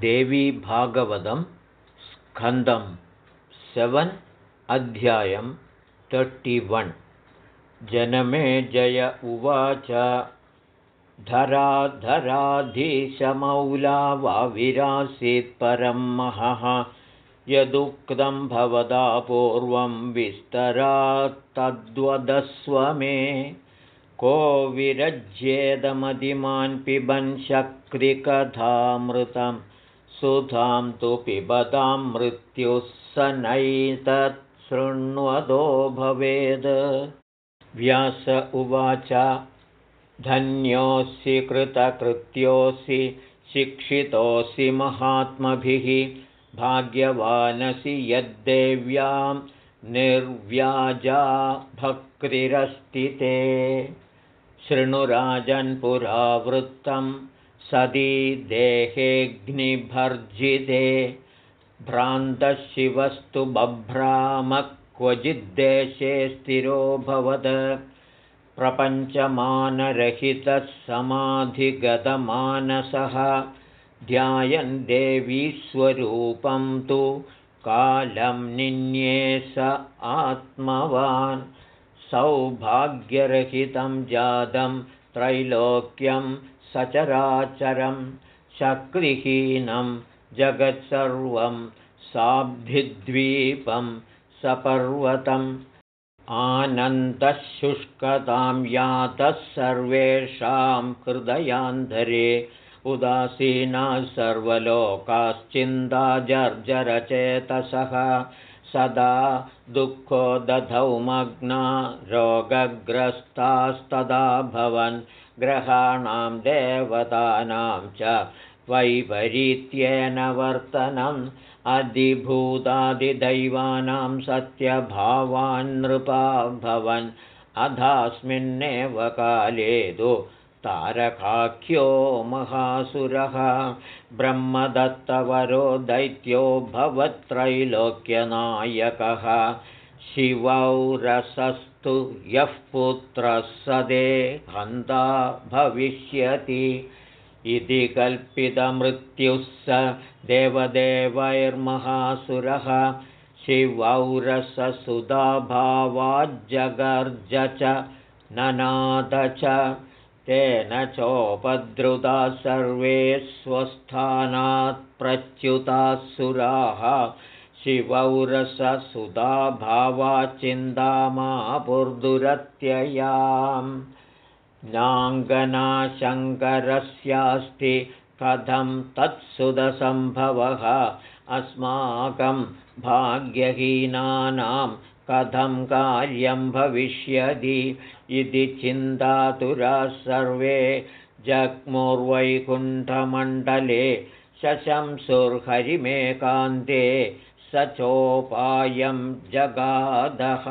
देवीभागवतं स्कन्दं seven अध्यायं thirty one जनमे जय उवाच। धराधराधीशमौला वा परं महः। यदुक्तं भवदा पूर्वं विस्तरात्तद्वदस्व मे। को विरज्येदमधिमान् पिबन् शक्रिकथामृतं सुधां तु पिबतां मृत्युः स नैतत्शृण्वतो भवेद्। व्यास उवाच धन्योऽसि कृतकृत्योऽसि शिक्षितोऽसि महात्मभिः भाग्यवानसि यद्देव्यां निर्व्याजा भक्तिरस्ति ते। शृणुराजन्पुरावृत्तं सदी देहेऽग्निभर्जिते भ्रान्तशिवस्तु बभ्राम क्वचिद्देशे स्थिरोऽभवत् प्रपञ्चमानरहितः समाधिगतमानसः ध्यायन् देवीस्वरूपं तु कालं निन्ये स आत्मवान्। सौभाग्यरहितं जातं त्रैलोक्यं सचराचरं शक्तिहीनं जगत्सर्वं साब्धिद्वीपं सपर्वतम् आनन्दः शुष्कतां यातः सर्वेषां हृदयान्धरे उदासीना सर्वलोकाश्चिन्ताजर्जरचेतसः सदा दुःखो दधौ मग्ना रोगग्रस्तास्तदा भवन् ग्रहाणां देवतानां च वैपरीत्येन वर्तनम् अधिभूतादिदैवानां सत्यभावान्नृपा भवन् अधास्मिन्नेव काले तु तारकाख्यो महासुरः ब्रह्मदत्तवरो दैत्यो भवत्रैलोक्यनायकः शिवौरसस्तु यः पुत्रः सदे हन्ता भविष्यति इति कल्पितमृत्युः स देवदेवैर्महासुरः शिवौरससुधाभावाज्जगर्ज च ननाद च तेन चोपद्रुता सर्वे स्वस्थानात् प्रच्युतासुराः शिवौरससुधाभावाचिन्तामापुर्दुरत्ययाम्। नाङ्गनाशङ्करस्यास्ति कथं तत्सुदसम्भवः। अस्माकं भाग्यहीनानां कथं कार्यं भविष्यति इति चिन्तातुराः सर्वे। जग्मुर्वैकुण्ठमण्डले शशंसुर्हरिमेकान्ते स चोपायं जगादः।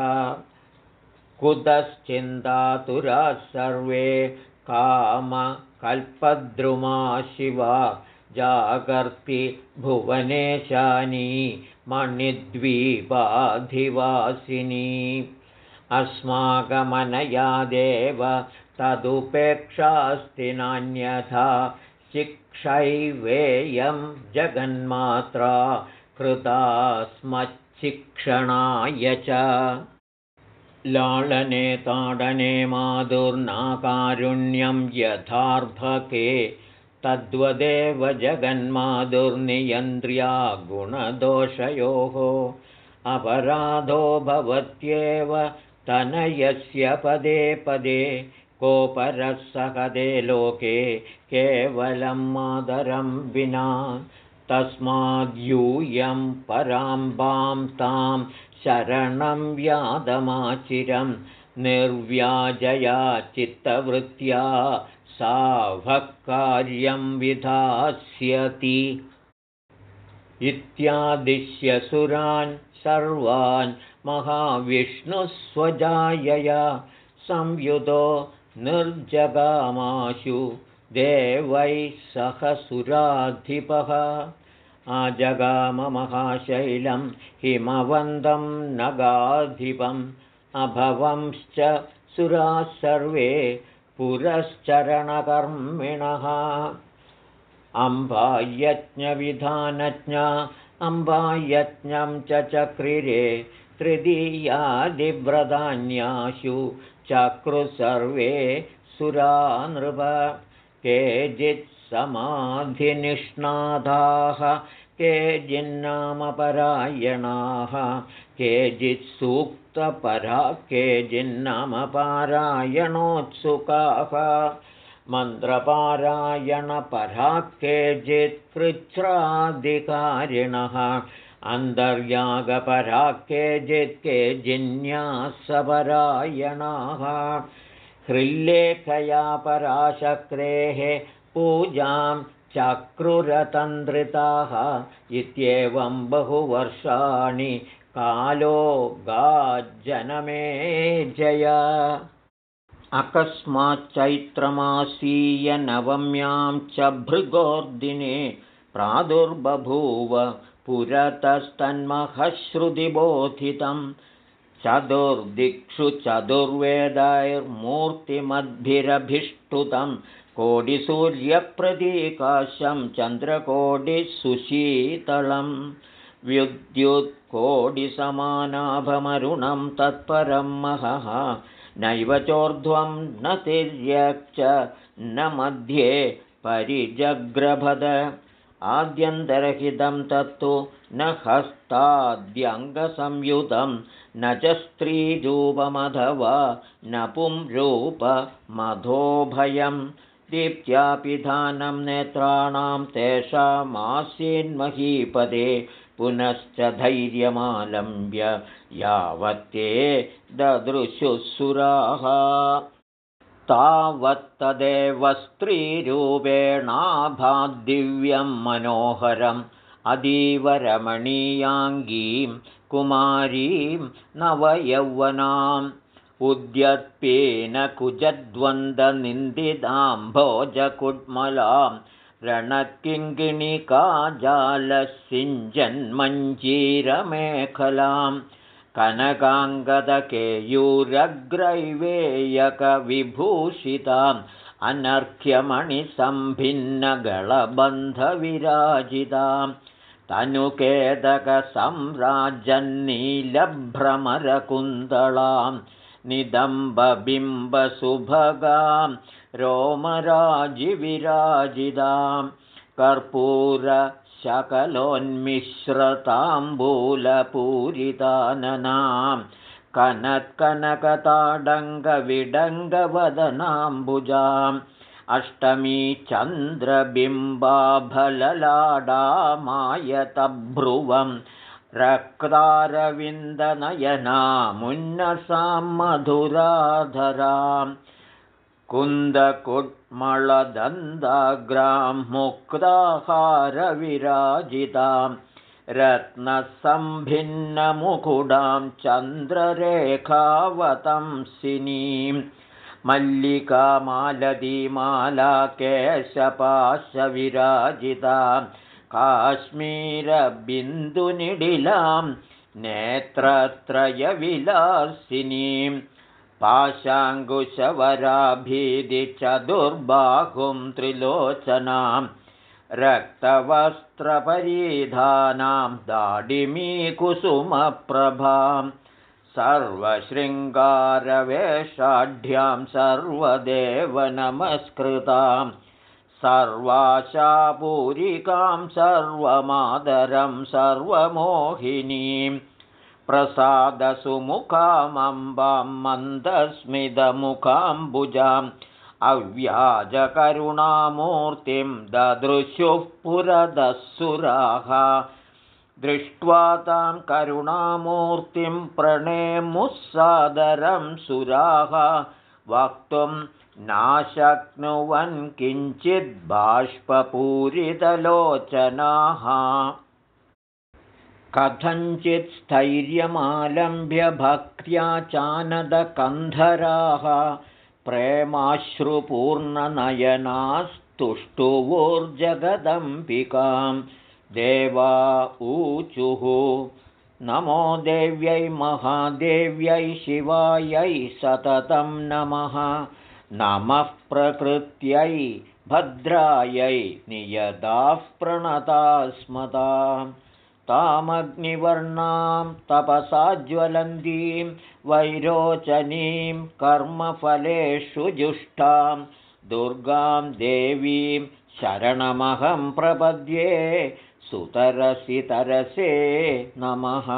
कुतश्चिन्तातुराः सर्वे। कामकल्पद्रुमा शिवा जागर्ति भुवनेशानी मणिद्वीपाधिवासिनी। अस्माकमनया देव तदुपेक्षास्ति नान्यथा शिक्षैवेयं जगन्मात्रा कृता स्मच्छिक्षणाय च। लालने ताडने माधुर्नाकारुण्यं यथार्भके तद्वदेव जगन्माधुर्नियन्त्र्या गुणदोषयोः अपराधो भवत्येव तनयस्य पदे पदे कोपरः लोके केवलं मादरं विना तस्माद्यूयं पराम्बां तां शरणं व्यादमाचिरं निर्व्याजया चित्तवृत्त्या साभक्कार्यं विधास्यति। इत्यादिश्यसुरान् सर्वान् महाविष्णुस्वजायया संयुतो निर्जगामाशु देवैः सह सुराधिपः आजगाममहाशैलं हिमवन्दं नगाधिपम् अभवंश्च सुराः सर्वे पुरश्चरणकर्मिणः। अम्बायज्ञविधानज्ञा अम्बायज्ञं च चक्रिरे तृतीयादिव्रतान्याशु चक्रुसर्वे सुरानृप। केचित् समाधिनिष्णाताः केचिन्नामपरायणाः केचित्सूक्तपरा केचिन्नामपारायणोत्सुकाः मन्त्रपारायणपरा केचित्कृच्छ्राधिकारिणः अन्तर्यागपरा केचित् केजिन्यासपरायणाः हृल्लेखया पराशक्रेः पूजां चक्रुरतन्द्रिताः इत्येवं बहुवर्षाणि कालो गाज्जनमे जय। अकस्माच्चैत्रमासीयनवम्यां च भृगोर्दिने प्रादुर्बभूव पुरतस्तन्महश्रुतिबोधितं चतुर्दिक्षु चतुर्वेदैर्मूर्तिमद्भिरभिष्टुतं कोटिसूर्यप्रतीकाशं चन्द्रकोटिसुशीतलं विद्युत्कोटिसमानाभमरुणं तत्परं महः नैव चोर्ध्वं न तिर्यक् न मध्ये परिजग्रभद आद्यन्तरहितं तत्तु न हस्ताद्यङ्गसंयुतं न च स्त्रीरूपमथवा न पुंरूपमधोभयं दीप्त्यापिधानं नेत्राणां तेषामासीन्महीपदे पुनश्च धैर्यमालम्ब्य यावत्ते ददृशुसुराः तावत्तदेव स्त्रीरूपेणाभाद्दिव्यं मनोहरम् अतीव रमणीयाङ्गीं कुमारीं नवयौवनाम् उद्यत्पेन भोजकुड्मलां रणकिङ्गिणिकाजालसिञ्जन्मञ्जीरमेखलाम् कनकाङ्गदकेयूरग्रैवेयकविभूषिताम् अनर्घ्यमणिसम्भिन्नगलबन्धविराजितां तनुकेदकसंराजन्नीलभ्रमरकुन्दलां निदम्बबिम्बसुभगां रोमराजिविराजितां कर्पूर शकलोन्मिश्रताम्बूलपूरिताननां कनत्कनकताडङ्गविडङ्गवदनाम्बुजाम् अष्टमी चन्द्रबिम्बाभललाडामायतभ्रुवं रक्तारविन्दनयनामुन्नसां मधुराधराम् कुन्दकुड्मळदन्दाग्रां मुक्ताहारविराजितां रत्नसम्भिन्नमुकुडां चन्द्ररेखावतंसिनीं मल्लिकामालदीमालाकेशपाशविराजितां काश्मीरबिन्दुनिडिलां नेत्रत्रयविलासिनीम् पाशाङ्कुशवराभीतिचतुर्बाहुं त्रिलोचनां रक्तवस्त्रपरीधानां दाडिमीकुसुमप्रभां सर्वशृङ्गारवेषाढ्यां सर्वदेव नमस्कृतां सर्वाशापूरिकां सर्वमादरं सर्वमोहिनीम् प्रसादसुमुखामम्बां मन्दस्मितमुखाम्बुजाम् अव्याजकरुणामूर्तिं ददृशुः पुरदस्सुराः दृष्ट्वा तां करुणामूर्तिं प्रणेमुस्सादरं सुराः वक्तुं नाशक्नुवन् किञ्चिद्बाष्पूरितलोचनाः कथञ्चित् स्थैर्यमालम्ब्य भक्त्या चानदकन्धराः प्रेमाश्रुपूर्णनयनास्तुष्टुवोर्जगदम्बिकां। देवा ऊचुः। नमो देव्यै महादेव्यै शिवायै सततं नमः नमः प्रकृत्यै भद्रायै नियदाः प्रणता स्मतां तामग्निवर्णां तपसा ज्वलन्तीं वैरोचनीं कर्मफलेषु जुष्टां दुर्गां देवीं शरणमहं प्रपद्ये सुतरसि तरसे नमः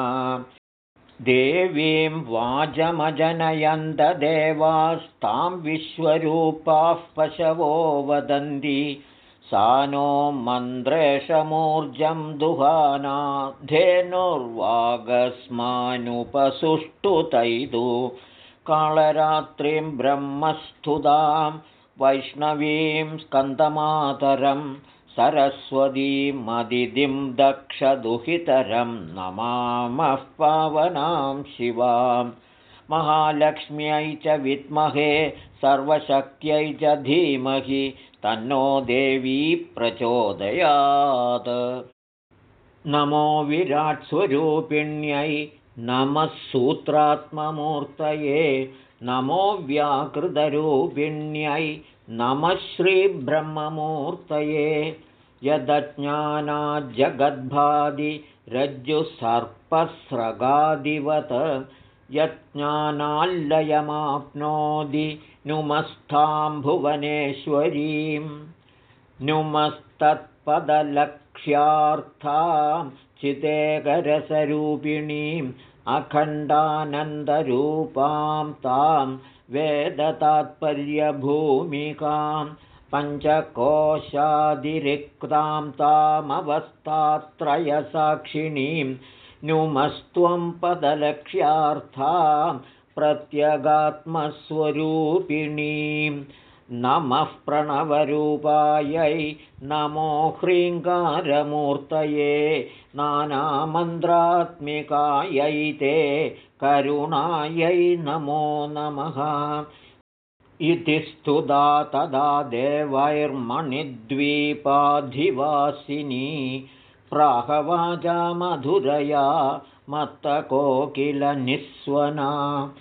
देवीं वाजमजनयन्तदेवास्तां विश्वरूपाः पशवो वदन्ति। सा नो मन्द्रेशमूर्जं दुहाना धेनुर्वागस्मानुपसुष्टुतैदु कालरात्रिं ब्रह्मस्तुतां वैष्णवीं स्कन्दमातरम् सरस्वतीमदितिं दक्षदुहितरं नमामः पावनां शिवां महालक्ष्म्यै च विद्महे सर्वशक्त्यै च धीमहि तन्नो देवी प्रचोदयात्। नमो विराट्स्वरूपिण्यै नमः सूत्रात्ममूर्तये नमो व्याकृतरूपिण्यै नमः श्रीब्रह्ममूर्तये यदज्ञानाज्जगद्भादिरज्जुसर्पस्रगादिवत् यज्ञानाल्लयमाप्नोति नुमस्थां भुवनेश्वरीं नुमस्तत्पदलक्ष्यार्थां चितेकरसरूपिणीम् अखण्डानन्दरूपां तां वेदतात्पर्यभूमिकां पञ्चकोशादिरिक्तां तामवस्थात्रयसाक्षिणीं नुमस्त्वं पदलक्ष्यार्थां प्रत्यगात्मस्वरूपिणीं नमः प्रणवरूपायै नमो ह्रीङ्गारमूर्तये नानामन्त्रात्मिकायै ते करुणायै नमो नमः। इति स्तुदा तदा देवैर्मणिद्वीपाधिवासिनी प्राहवाजा मधुरया मत्तकोकिलनिःस्वना।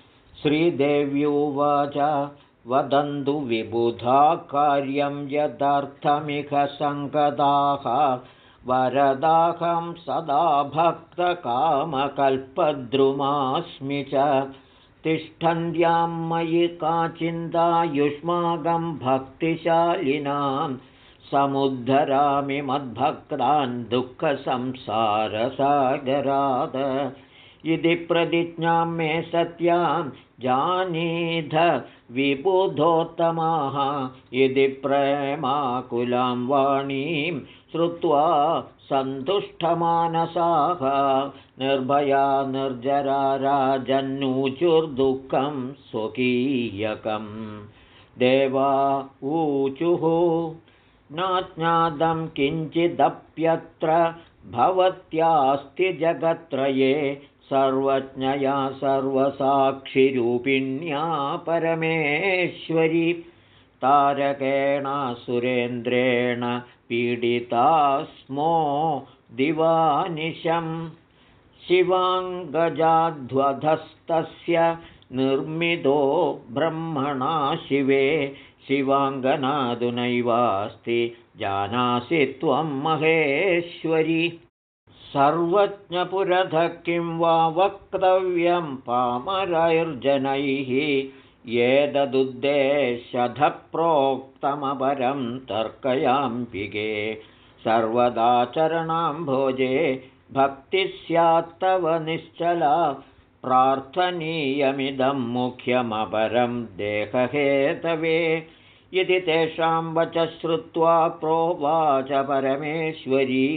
श्रीदेव्युवाच वदन्तु विबुधा कार्यं यदर्थमिह सङ्गदाः। वरदाहं सदा भक्तकामकल्पद्रुमास्मि च। तिष्ठन्त्यां मयि का चिन्ता युष्माकं भक्तिशालिनां। समुद्धरामि मद्भक्तान् दुःखसंसारसागराद इति प्रतिज्ञां मे सत्यां जानीध विबुधोत्तमाः। इति प्रेमाकुलां वाणीं श्रुत्वा सन्तुष्टमानसाः। निर्भया निर्जरा राजन्नूचुर्दुःखं स्वकीयकं देवा ऊचुः नाज्ञातं किञ्चिदप्यत्र भवत्यास्ति जगत्त्रये सर्वज्ञया सर्वसाक्षिरूपिण्या परमेश्वरी। तारकेण सुरेन्द्रेण पीडिता स्मो दिवानिशं शिवाङ्गजाध्वधस्तस्य निर्मितो ब्रह्मणा शिवे। शिवाङ्गनादुनैवास्ति जानासि त्वं महेश्वरि सर्वज्ञपुरध किं वा वक्तव्यं पामरैर्जनैः एतदुद्देश्यधप्रोक्तमपरं तर्कयाम्बिगे सर्वदा चरणां भोजे भक्तिः स्यात्तव निश्चला प्रार्थनीयमिदं मुख्यमपरं देहहेतवे यदि तेषां वच श्रुत्वा प्रोवाच परमेश्वरी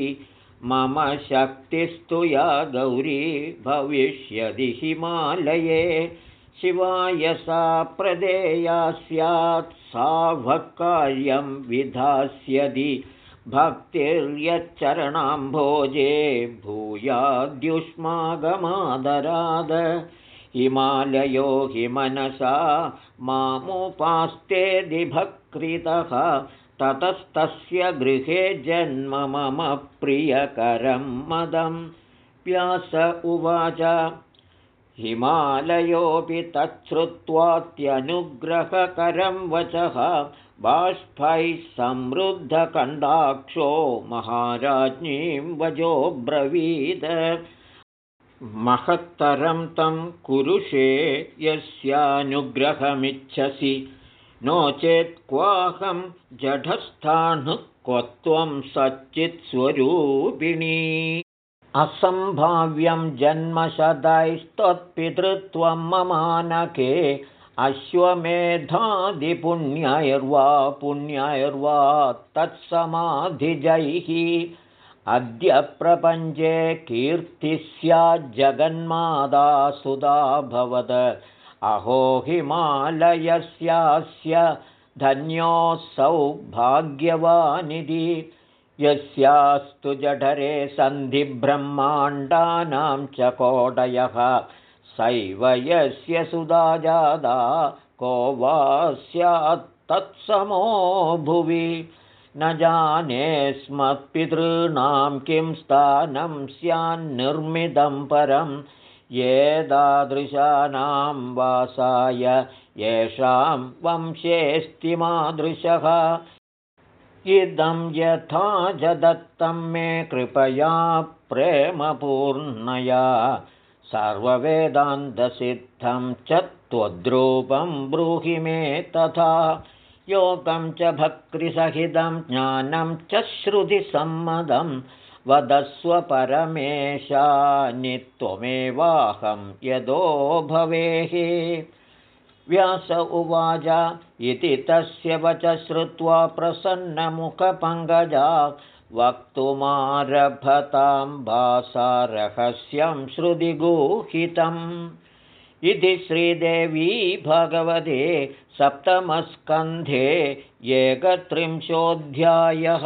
मम शक्तिस्तु या गौरी भविष्यति हिमालये। शिवाय सा प्रदेया स्यात् सा भक्कार्यं विधास्यति। भक्तिर्यच्चरणाम्भोजे भूयाद्युष्मागमादराद। हिमालयो हि मनसा मामुपास्तेदिभक्तितः ततस्तस्य गृहे जन्म मम प्रियकरं मदं। व्यास उवाच हिमालयोऽपि तच्छ्रुत्वात्यनुग्रहकरं वचः बाष्पैः समृद्धकण्डाक्षो महाराज्ञीं वजोब्रवीद महत्तरं तं कुरुषे यस्यानुग्रहमिच्छसि नो चेत् क्वाहं जठस्थाणुः क्व त्वं सच्चित्स्वरूपिणी असम्भाव्यं जन्मशदैस्त्वत्पितृत्वं ममानके अश्वमेधादिपुण्यैर्वा पुण्यैर्वा तत्समाधिजैः। अद्य प्रपञ्चे कीर्तिस्याज्जगन्मादा सुधा भवद अहो हिमालयस्यास्य धन्योऽसौ भाग्यवानिधि। यस्यास्तु जठरे सन्धिब्रह्माण्डानां च कोडयः। सैव यस्य सुधाजादा को वा स्यात्तत्समो भुवि। न जाने स्मत्पितॄणां किं स्थानं स्यान्निर्मितं परं येदादृशानां वासाय येषां वंशेऽस्तिमादृशः इदं यथा जदत्तं मे कृपया प्रेमपूर्णया। सर्ववेदान्तसिद्धं च त्वद्रूपं ब्रूहि मे तथा। योगं च भक्तिसहितं ज्ञानं च श्रुतिसम्मदं वदस्व परमेशानित्वमेवाहं यदो भवेः व्यास उवाच इति तस्य वच श्रुत्वा प्रसन्नमुखपङ्गजा वक्तुमारभतां भासारहस्यं श्रुतिगुहितम् इति श्रीदेवी भगवते सप्तमस्कन्धे एकत्रिंशोऽध्यायः